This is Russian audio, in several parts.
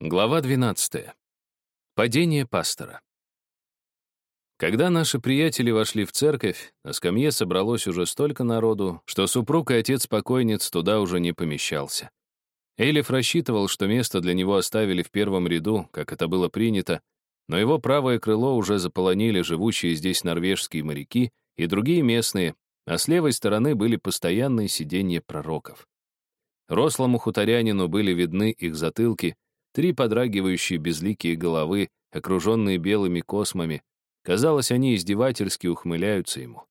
Глава 12. Падение пастора. Когда наши приятели вошли в церковь, на скамье собралось уже столько народу, что супруг и отец покойниц туда уже не помещался. Элиф рассчитывал, что место для него оставили в первом ряду, как это было принято, но его правое крыло уже заполонили живущие здесь норвежские моряки и другие местные, а с левой стороны были постоянные сиденья пророков. Рослому хуторянину были видны их затылки, Три подрагивающие безликие головы, окруженные белыми космами. Казалось, они издевательски ухмыляются ему.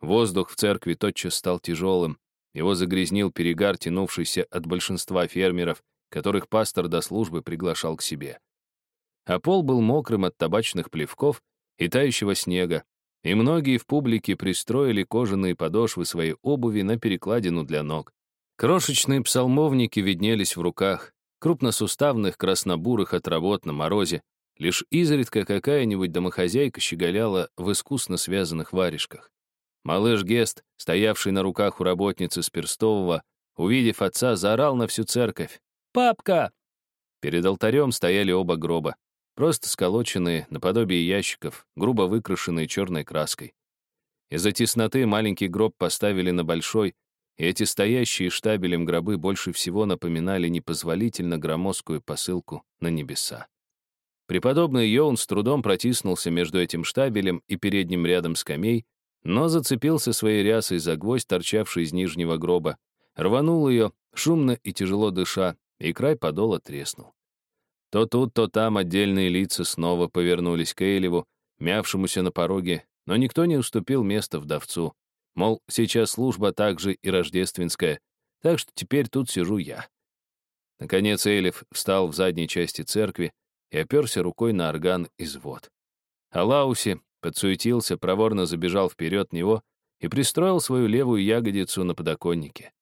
Воздух в церкви тотчас стал тяжелым. Его загрязнил перегар, тянувшийся от большинства фермеров, которых пастор до службы приглашал к себе. А пол был мокрым от табачных плевков и тающего снега, и многие в публике пристроили кожаные подошвы своей обуви на перекладину для ног. Крошечные псалмовники виднелись в руках, крупносуставных краснобурых от работ на морозе, лишь изредка какая-нибудь домохозяйка щеголяла в искусно связанных варежках. Малыш Гест, стоявший на руках у работницы с Перстового, увидев отца, заорал на всю церковь. «Папка!» Перед алтарем стояли оба гроба, просто сколоченные наподобие ящиков, грубо выкрашенные черной краской. Из-за тесноты маленький гроб поставили на большой, эти стоящие штабелем гробы больше всего напоминали непозволительно громоздкую посылку на небеса. Преподобный Йоун с трудом протиснулся между этим штабелем и передним рядом скамей, но зацепился своей рясой за гвоздь, торчавший из нижнего гроба, рванул ее, шумно и тяжело дыша, и край подола треснул. То тут, то там отдельные лица снова повернулись к Эйлеву, мявшемуся на пороге, но никто не уступил место вдовцу. Мол, сейчас служба также и рождественская, так что теперь тут сижу я. Наконец Элиф встал в задней части церкви и оперся рукой на орган извод. А Лауси подсуетился, проворно забежал вперед него и пристроил свою левую ягодицу на подоконнике.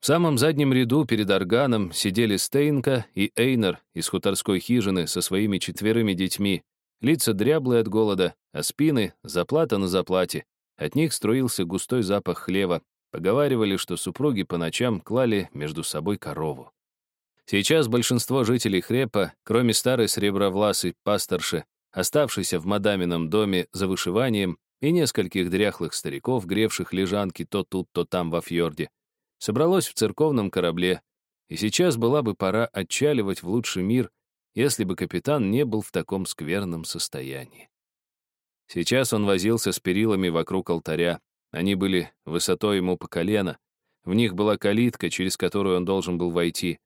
В самом заднем ряду перед органом сидели Стейнка и Эйнер из хуторской хижины со своими четверыми детьми, лица дряблые от голода, а спины — заплата на заплате, от них струился густой запах хлева. Поговаривали, что супруги по ночам клали между собой корову. Сейчас большинство жителей Хрепа, кроме старой сребровласой пасторши, оставшейся в мадамином доме за вышиванием, и нескольких дряхлых стариков, гревших лежанки то тут, то там во фьорде, собралось в церковном корабле, и сейчас была бы пора отчаливать в лучший мир, если бы капитан не был в таком скверном состоянии. Сейчас он возился с перилами вокруг алтаря. Они были высотой ему по колено. В них была калитка, через которую он должен был войти.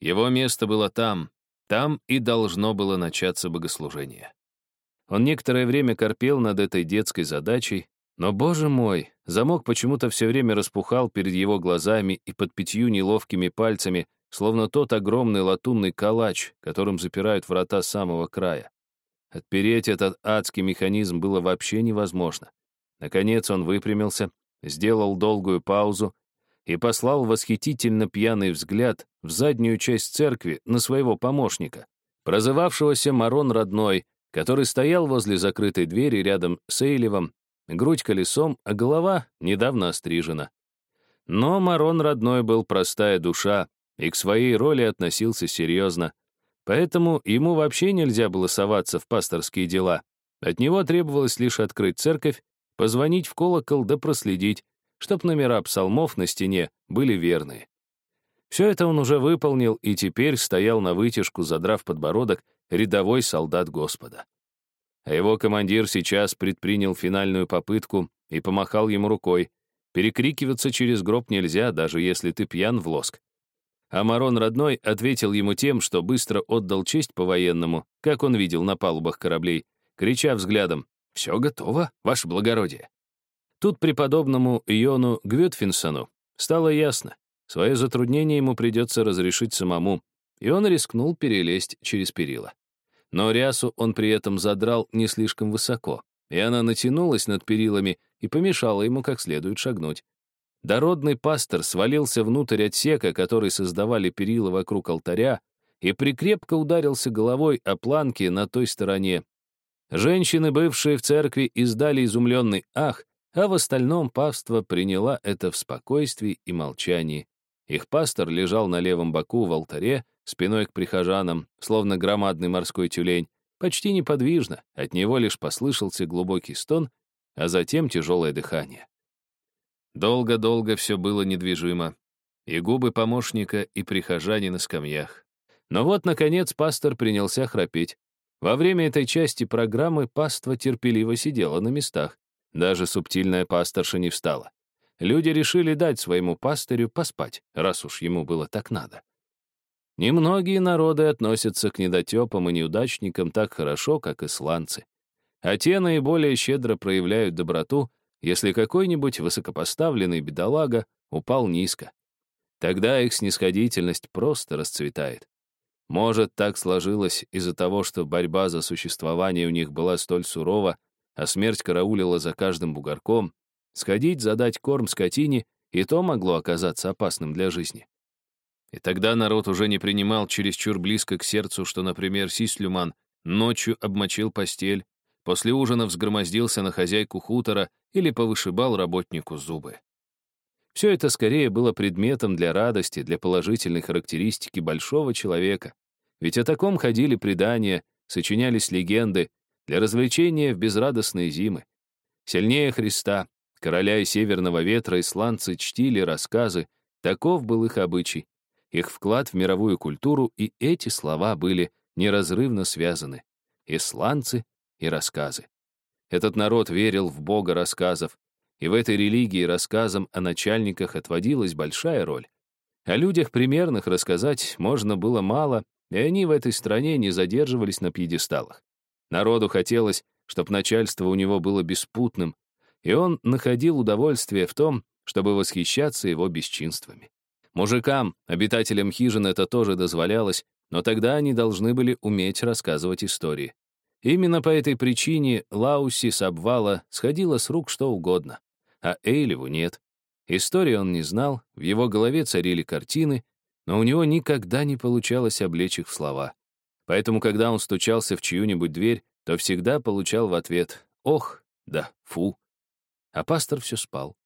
Его место было там. Там и должно было начаться богослужение. Он некоторое время корпел над этой детской задачей, но, боже мой, замок почему-то все время распухал перед его глазами и под пятью неловкими пальцами, словно тот огромный латунный калач, которым запирают врата самого края. Отпереть этот адский механизм было вообще невозможно. Наконец он выпрямился, сделал долгую паузу и послал восхитительно пьяный взгляд в заднюю часть церкви на своего помощника, прозывавшегося Марон Родной, который стоял возле закрытой двери рядом с Эйлевом, грудь колесом, а голова недавно острижена. Но Марон Родной был простая душа и к своей роли относился серьезно. Поэтому ему вообще нельзя было соваться в пасторские дела. От него требовалось лишь открыть церковь, позвонить в колокол да проследить, чтоб номера псалмов на стене были верные. Все это он уже выполнил и теперь стоял на вытяжку, задрав подбородок, рядовой солдат Господа. А его командир сейчас предпринял финальную попытку и помахал ему рукой. Перекрикиваться через гроб нельзя, даже если ты пьян в лоск. А родной ответил ему тем, что быстро отдал честь по-военному, как он видел на палубах кораблей, крича взглядом «Все готово, ваше благородие». Тут преподобному Иону Гвютфинсону стало ясно, свое затруднение ему придется разрешить самому, и он рискнул перелезть через перила. Но рясу он при этом задрал не слишком высоко, и она натянулась над перилами и помешала ему как следует шагнуть. Дородный пастор свалился внутрь отсека, который создавали перила вокруг алтаря, и прикрепко ударился головой о планки на той стороне. Женщины, бывшие в церкви, издали изумленный «ах», а в остальном павство приняла это в спокойствии и молчании. Их пастор лежал на левом боку в алтаре, спиной к прихожанам, словно громадный морской тюлень, почти неподвижно, от него лишь послышался глубокий стон, а затем тяжелое дыхание. Долго-долго все было недвижимо, и губы помощника, и прихожане на скамьях. Но вот, наконец, пастор принялся храпеть. Во время этой части программы паства терпеливо сидела на местах. Даже субтильная пасторша не встала. Люди решили дать своему пастырю поспать, раз уж ему было так надо. Немногие народы относятся к недотепам и неудачникам так хорошо, как исландцы. А те наиболее щедро проявляют доброту, если какой-нибудь высокопоставленный бедолага упал низко. Тогда их снисходительность просто расцветает. Может, так сложилось из-за того, что борьба за существование у них была столь сурова, а смерть караулила за каждым бугорком, сходить задать корм скотине и то могло оказаться опасным для жизни. И тогда народ уже не принимал чересчур близко к сердцу, что, например, Сислюман ночью обмочил постель, после ужина взгромоздился на хозяйку хутора или повышибал работнику зубы. Все это скорее было предметом для радости, для положительной характеристики большого человека. Ведь о таком ходили предания, сочинялись легенды для развлечения в безрадостные зимы. Сильнее Христа, короля и северного ветра исландцы чтили рассказы, таков был их обычай, их вклад в мировую культуру, и эти слова были неразрывно связаны. Исландцы и рассказы. Этот народ верил в Бога рассказов, и в этой религии рассказам о начальниках отводилась большая роль. О людях примерных рассказать можно было мало, и они в этой стране не задерживались на пьедесталах. Народу хотелось, чтобы начальство у него было беспутным, и он находил удовольствие в том, чтобы восхищаться его бесчинствами. Мужикам, обитателям хижин это тоже дозволялось, но тогда они должны были уметь рассказывать истории. Именно по этой причине Лауси с обвала сходила с рук что угодно а Эйлеву нет. Истории он не знал, в его голове царили картины, но у него никогда не получалось облечь их в слова. Поэтому, когда он стучался в чью-нибудь дверь, то всегда получал в ответ «Ох, да, фу». А пастор все спал.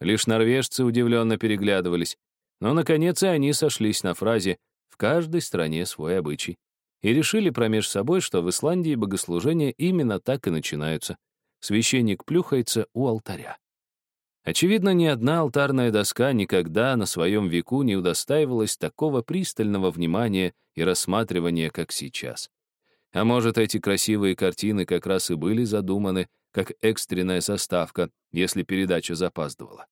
Лишь норвежцы удивленно переглядывались, но, наконец, и они сошлись на фразе «в каждой стране свой обычай» и решили промеж собой, что в Исландии богослужения именно так и начинаются. Священник плюхается у алтаря. Очевидно, ни одна алтарная доска никогда на своем веку не удостаивалась такого пристального внимания и рассматривания, как сейчас. А может, эти красивые картины как раз и были задуманы как экстренная составка, если передача запаздывала.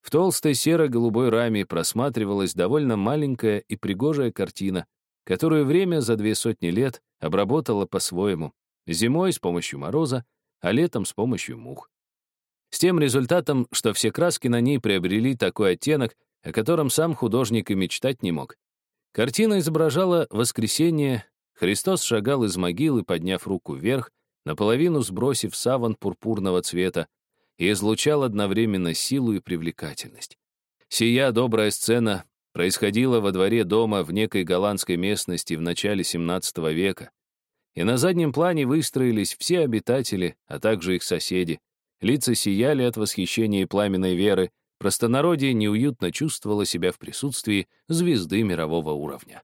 В толстой серо-голубой раме просматривалась довольно маленькая и пригожая картина, которую время за две сотни лет обработало по-своему, зимой с помощью мороза, а летом с помощью мух. С тем результатом, что все краски на ней приобрели такой оттенок, о котором сам художник и мечтать не мог. Картина изображала воскресение, Христос шагал из могилы, подняв руку вверх, наполовину сбросив саван пурпурного цвета, и излучал одновременно силу и привлекательность. Сия добрая сцена происходила во дворе дома в некой голландской местности в начале XVII века, и на заднем плане выстроились все обитатели, а также их соседи, Лица сияли от восхищения и пламенной веры, простонародье неуютно чувствовало себя в присутствии звезды мирового уровня.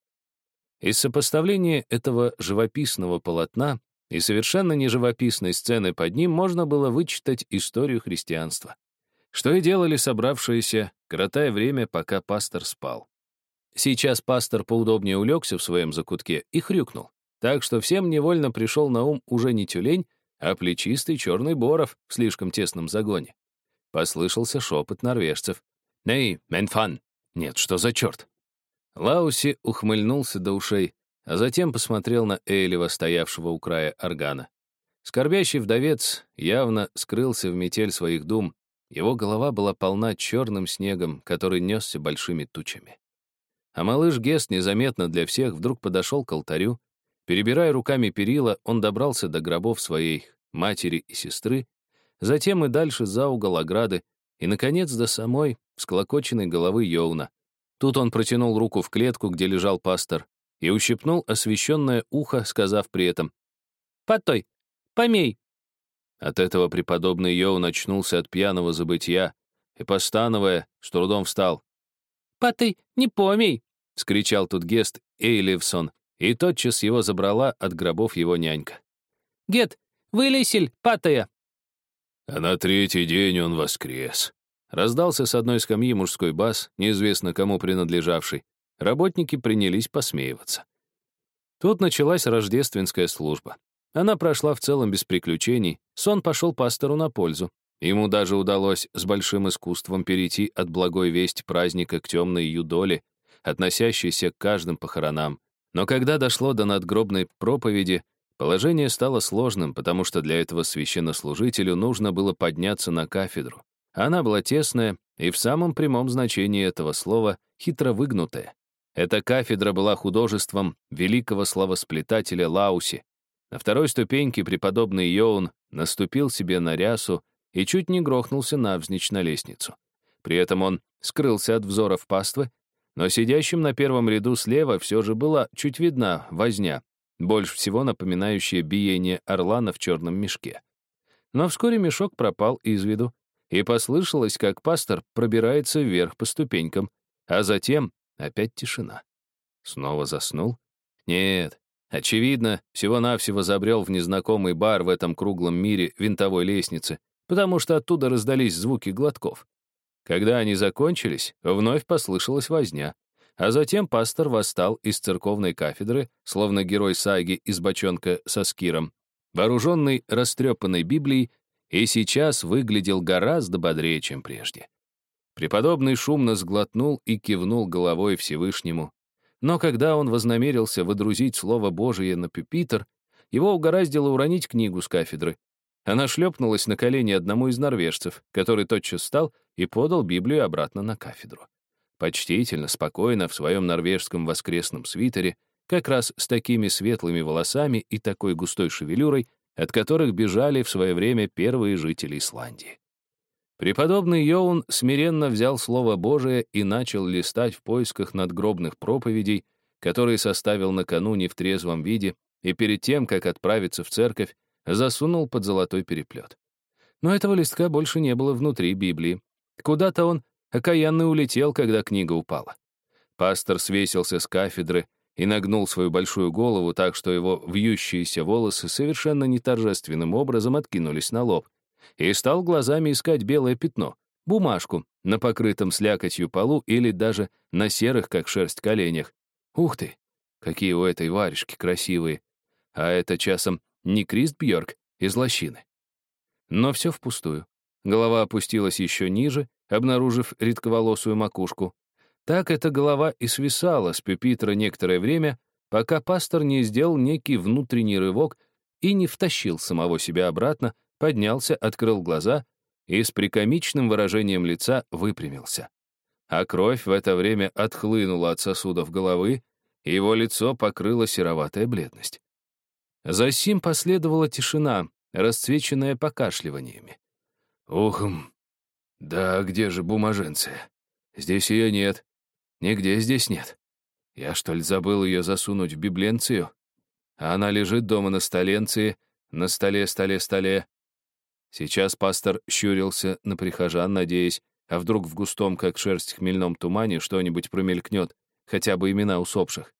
Из сопоставления этого живописного полотна и совершенно неживописной сцены под ним можно было вычитать историю христианства. Что и делали собравшиеся, коротая время, пока пастор спал. Сейчас пастор поудобнее улегся в своем закутке и хрюкнул, так что всем невольно пришел на ум уже не тюлень, а плечистый черный боров в слишком тесном загоне. Послышался шепот норвежцев. «Ней, менфан!» «Нет, что за черт?» Лауси ухмыльнулся до ушей, а затем посмотрел на Эйлева, стоявшего у края органа. Скорбящий вдовец явно скрылся в метель своих дум, его голова была полна черным снегом, который несся большими тучами. А малыш Гест незаметно для всех вдруг подошел к алтарю, Перебирая руками перила, он добрался до гробов своей матери и сестры, затем и дальше за угол ограды, и, наконец, до самой всклокоченной головы Йоуна. Тут он протянул руку в клетку, где лежал пастор, и ущипнул освещенное ухо, сказав при этом «Потой, помей!» От этого преподобный Йоун очнулся от пьяного забытия и, постановая, с трудом встал. «Патай, не помей!» — скричал тут Гест Эйливсон, и тотчас его забрала от гробов его нянька. «Гет, вылесель, патая!» А на третий день он воскрес. Раздался с одной скамьи мужской бас, неизвестно кому принадлежавший. Работники принялись посмеиваться. Тут началась рождественская служба. Она прошла в целом без приключений, сон пошел пастору на пользу. Ему даже удалось с большим искусством перейти от благой вести праздника к темной юдоле, относящейся к каждым похоронам. Но когда дошло до надгробной проповеди, положение стало сложным, потому что для этого священнослужителю нужно было подняться на кафедру. Она была тесная и в самом прямом значении этого слова хитро выгнутая. Эта кафедра была художеством великого славосплетателя Лауси. На второй ступеньке преподобный Йоун наступил себе на рясу и чуть не грохнулся навзничь на лестницу. При этом он скрылся от взоров паствы, но сидящим на первом ряду слева все же была чуть видна возня, больше всего напоминающая биение орлана в черном мешке. Но вскоре мешок пропал из виду, и послышалось, как пастор пробирается вверх по ступенькам, а затем опять тишина. Снова заснул? Нет, очевидно, всего-навсего забрел в незнакомый бар в этом круглом мире винтовой лестницы, потому что оттуда раздались звуки глотков. Когда они закончились, вновь послышалась возня, а затем пастор восстал из церковной кафедры, словно герой саги из бочонка со скиром, вооруженный растрепанной Библией и сейчас выглядел гораздо бодрее, чем прежде. Преподобный шумно сглотнул и кивнул головой Всевышнему. Но когда он вознамерился водрузить Слово Божие на пюпитр, его угораздило уронить книгу с кафедры. Она шлепнулась на колени одному из норвежцев, который тотчас встал и подал Библию обратно на кафедру. Почтительно, спокойно, в своем норвежском воскресном свитере, как раз с такими светлыми волосами и такой густой шевелюрой, от которых бежали в свое время первые жители Исландии. Преподобный Йоун смиренно взял Слово Божие и начал листать в поисках надгробных проповедей, которые составил накануне в трезвом виде, и перед тем, как отправиться в церковь, засунул под золотой переплет. Но этого листка больше не было внутри Библии. Куда-то он окаянно улетел, когда книга упала. Пастор свесился с кафедры и нагнул свою большую голову так, что его вьющиеся волосы совершенно неторжественным образом откинулись на лоб, и стал глазами искать белое пятно, бумажку на покрытом слякотью полу или даже на серых, как шерсть, коленях. Ух ты, какие у этой варежки красивые! А это часом не Крист Бьорк из лощины. Но все впустую. Голова опустилась еще ниже, обнаружив редковолосую макушку, так эта голова и свисала с пюпитра некоторое время, пока пастор не сделал некий внутренний рывок и не втащил самого себя обратно, поднялся, открыл глаза и с прикомичным выражением лица выпрямился. А кровь в это время отхлынула от сосудов головы, и его лицо покрыло сероватая бледность. За сим последовала тишина, расцвеченная покашливаниями. «Ухм, да где же бумаженция? Здесь ее нет. Нигде здесь нет. Я, что ли, забыл ее засунуть в библенцию? Она лежит дома на столенции, на столе, столе, столе. Сейчас пастор щурился на прихожан, надеясь, а вдруг в густом, как шерсть хмельном тумане, что-нибудь промелькнет, хотя бы имена усопших.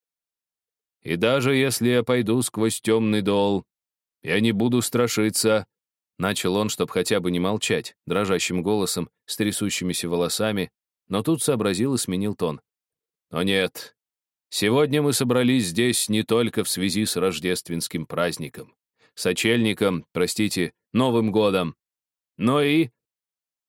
И даже если я пойду сквозь темный дол, я не буду страшиться, Начал он, чтобы хотя бы не молчать, дрожащим голосом, с трясущимися волосами, но тут сообразил и сменил тон. Но нет, сегодня мы собрались здесь не только в связи с рождественским праздником, сочельником, простите, Новым годом, но и...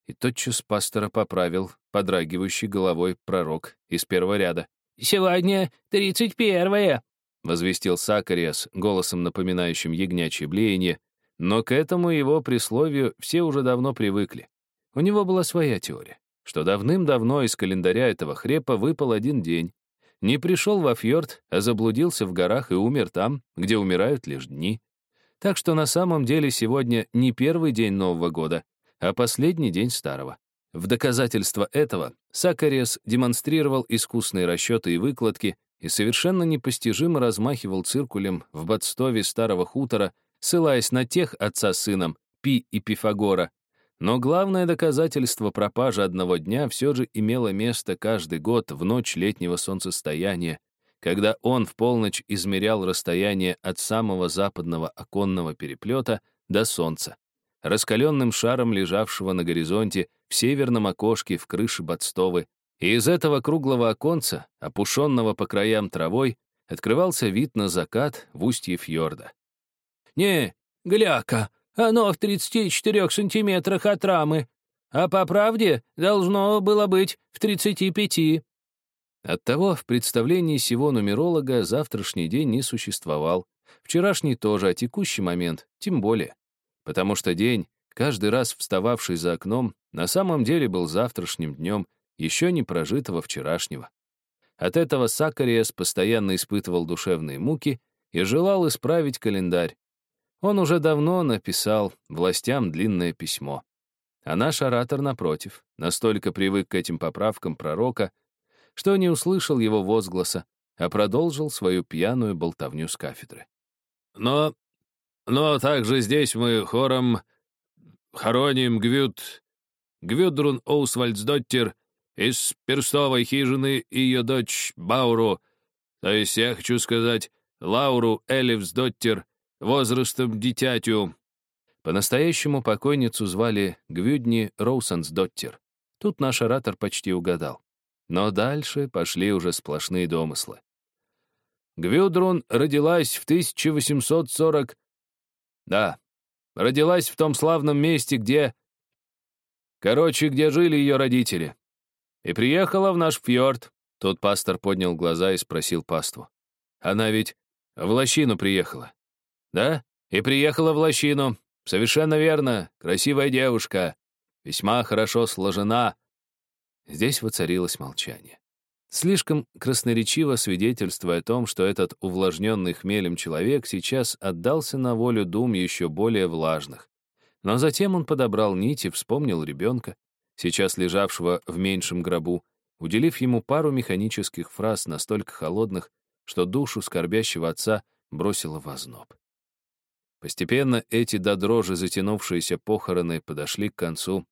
И тотчас пастора поправил подрагивающий головой пророк из первого ряда. «Сегодня тридцать первое», — возвестил Сакариас голосом, напоминающим ягнячье блеяние, но к этому его присловию все уже давно привыкли. У него была своя теория что давным-давно из календаря этого хрепа выпал один день. Не пришел во фьорд, а заблудился в горах и умер там, где умирают лишь дни. Так что на самом деле сегодня не первый день Нового года, а последний день старого. В доказательство этого Сакариас демонстрировал искусные расчеты и выкладки и совершенно непостижимо размахивал циркулем в Бадстове старого хутора, ссылаясь на тех отца с сыном, Пи и Пифагора, Но главное доказательство пропажи одного дня все же имело место каждый год в ночь летнего солнцестояния, когда он в полночь измерял расстояние от самого западного оконного переплета до солнца, раскаленным шаром лежавшего на горизонте в северном окошке в крыше Бадстовы, и из этого круглого оконца, опушенного по краям травой, открывался вид на закат в устье фьорда. «Не, гляка, оно в 34 сантиметрах от рамы, а по правде должно было быть в 35. Оттого в представлении сего нумеролога завтрашний день не существовал. Вчерашний тоже, а текущий момент тем более. Потому что день, каждый раз встававший за окном, на самом деле был завтрашним днем, еще не прожитого вчерашнего. От этого Сакариас постоянно испытывал душевные муки и желал исправить календарь, он уже давно написал властям длинное письмо. А наш оратор, напротив, настолько привык к этим поправкам пророка, что не услышал его возгласа, а продолжил свою пьяную болтовню с кафедры. «Но... но также здесь мы хором хороним Гвюд... Гвюдрун Оусвальдсдоттер из перстовой хижины и ее дочь Бауру, то есть я хочу сказать Лауру Элевсдоттер, возрастом дитятю». По-настоящему покойницу звали Гвюдни Роусансдоттер. Тут наш оратор почти угадал. Но дальше пошли уже сплошные домыслы. Гвюдрун родилась в 1840... Да, родилась в том славном месте, где... Короче, где жили ее родители. И приехала в наш фьорд. Тут пастор поднял глаза и спросил паству. Она ведь в лощину приехала. Да, и приехала в лощину. Совершенно верно, красивая девушка. Весьма хорошо сложена. Здесь воцарилось молчание. Слишком красноречиво свидетельствуя о том, что этот увлажненный хмелем человек сейчас отдался на волю дум еще более влажных. Но затем он подобрал нить и вспомнил ребенка, сейчас лежавшего в меньшем гробу, уделив ему пару механических фраз настолько холодных, что душу скорбящего отца бросило в озноб. Постепенно эти до дрожи затянувшиеся похороны подошли к концу,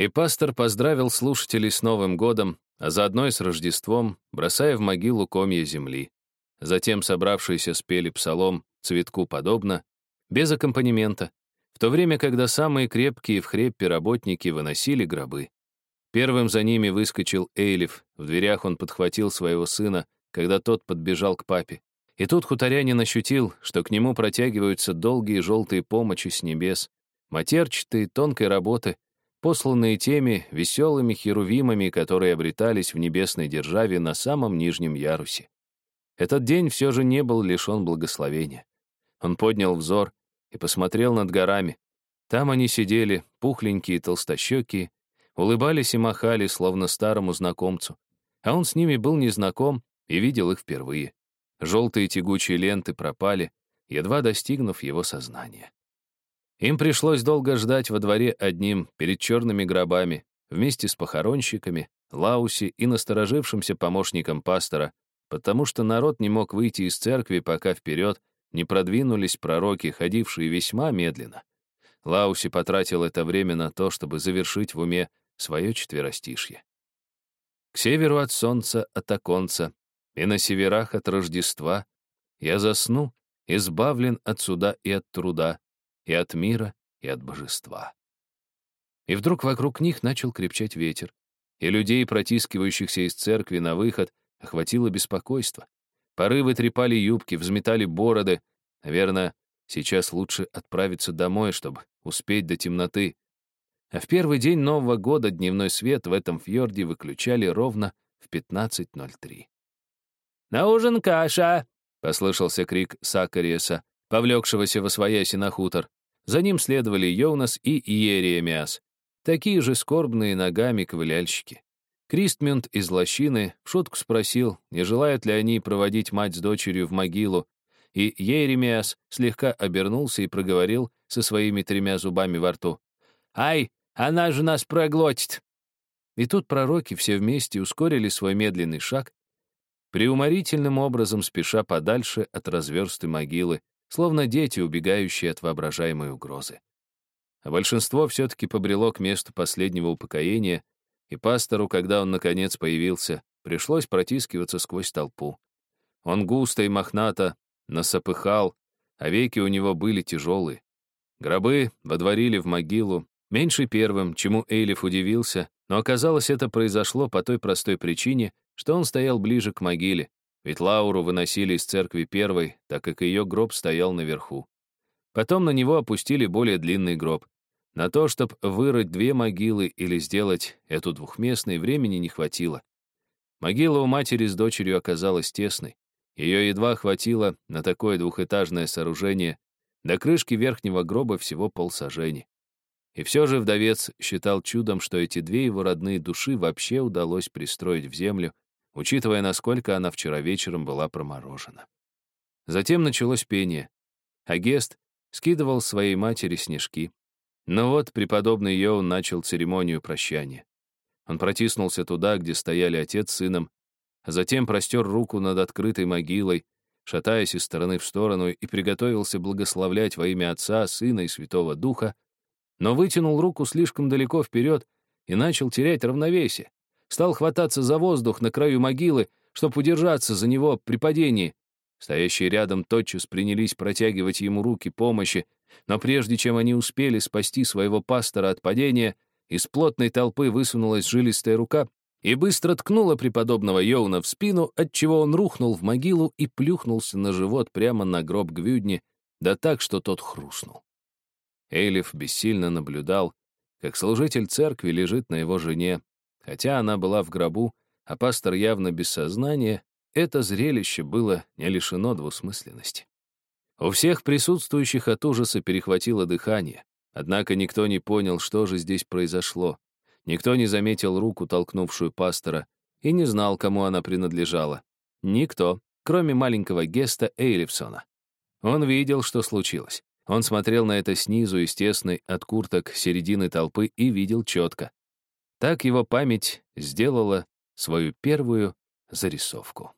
и пастор поздравил слушателей с Новым годом, а заодно и с Рождеством, бросая в могилу комья земли. Затем собравшиеся спели псалом «Цветку подобно», без аккомпанемента, в то время, когда самые крепкие в хреппе работники выносили гробы. Первым за ними выскочил Эйлиф, в дверях он подхватил своего сына, когда тот подбежал к папе. И тут хуторянин ощутил, что к нему протягиваются долгие желтые помощи с небес, матерчатые, тонкой работы, посланные теми веселыми херувимами, которые обретались в небесной державе на самом нижнем ярусе. Этот день все же не был лишен благословения. Он поднял взор и посмотрел над горами. Там они сидели, пухленькие, толстощекие, улыбались и махали, словно старому знакомцу. А он с ними был незнаком и видел их впервые. Желтые тягучие ленты пропали, едва достигнув его сознания. Им пришлось долго ждать во дворе одним, перед черными гробами, вместе с похоронщиками, Лауси и насторожившимся помощником пастора, потому что народ не мог выйти из церкви, пока вперед не продвинулись пророки, ходившие весьма медленно. Лауси потратил это время на то, чтобы завершить в уме свое четверостишье. К северу от солнца, от оконца, и на северах от Рождества я засну, избавлен от суда и от труда, и от мира, и от божества. И вдруг вокруг них начал крепчать ветер, и людей, протискивающихся из церкви на выход, охватило беспокойство. Порывы трепали юбки, взметали бороды. Наверное, сейчас лучше отправиться домой, чтобы успеть до темноты. А в первый день Нового года дневной свет в этом фьорде выключали ровно в 15.03. «На ужин каша!» — послышался крик Сакариеса, повлекшегося во свояси на хутор. За ним следовали Йонас и Иеремиас, такие же скорбные ногами ковыляльщики. Кристмюнд из лощины в шутку спросил, не желают ли они проводить мать с дочерью в могилу, и Еремиас слегка обернулся и проговорил со своими тремя зубами во рту. «Ай, она же нас проглотит!» И тут пророки все вместе ускорили свой медленный шаг преуморительным образом спеша подальше от разверстой могилы, словно дети, убегающие от воображаемой угрозы. а большинство все-таки побрело к месту последнего упокоения, и пастору, когда он наконец появился, пришлось протискиваться сквозь толпу. Он густо и мохнато насопыхал, а веки у него были тяжелые. Гробы водворили в могилу, меньше первым, чему Эйлиф удивился, но оказалось, это произошло по той простой причине, что он стоял ближе к могиле, ведь Лауру выносили из церкви первой, так как ее гроб стоял наверху. Потом на него опустили более длинный гроб. На то, чтобы вырыть две могилы или сделать эту двухместной, времени не хватило. Могила у матери с дочерью оказалась тесной. Ее едва хватило на такое двухэтажное сооружение, до крышки верхнего гроба всего полсажени. И все же вдовец считал чудом, что эти две его родные души вообще удалось пристроить в землю, учитывая, насколько она вчера вечером была проморожена. Затем началось пение, а Гест скидывал своей матери снежки. Но вот преподобный Йоун начал церемонию прощания. Он протиснулся туда, где стояли отец с сыном, а затем простер руку над открытой могилой, шатаясь из стороны в сторону, и приготовился благословлять во имя Отца, Сына и Святого Духа, но вытянул руку слишком далеко вперед и начал терять равновесие. Стал хвататься за воздух на краю могилы, чтобы удержаться за него при падении. Стоящие рядом тотчас принялись протягивать ему руки помощи, но прежде чем они успели спасти своего пастора от падения, из плотной толпы высунулась жилистая рука и быстро ткнула преподобного Йоуна в спину, отчего он рухнул в могилу и плюхнулся на живот прямо на гроб Гвюдни, да так, что тот хрустнул. Эйлиф бессильно наблюдал, как служитель церкви лежит на его жене. Хотя она была в гробу, а пастор явно без сознания, это зрелище было не лишено двусмысленности. У всех присутствующих от ужаса перехватило дыхание, однако никто не понял, что же здесь произошло. Никто не заметил руку, толкнувшую пастора, и не знал, кому она принадлежала. Никто, кроме маленького Геста Эйлифсона. Он видел, что случилось. Он смотрел на это снизу из тесной от курток середины толпы и видел четко. Так его память сделала свою первую зарисовку.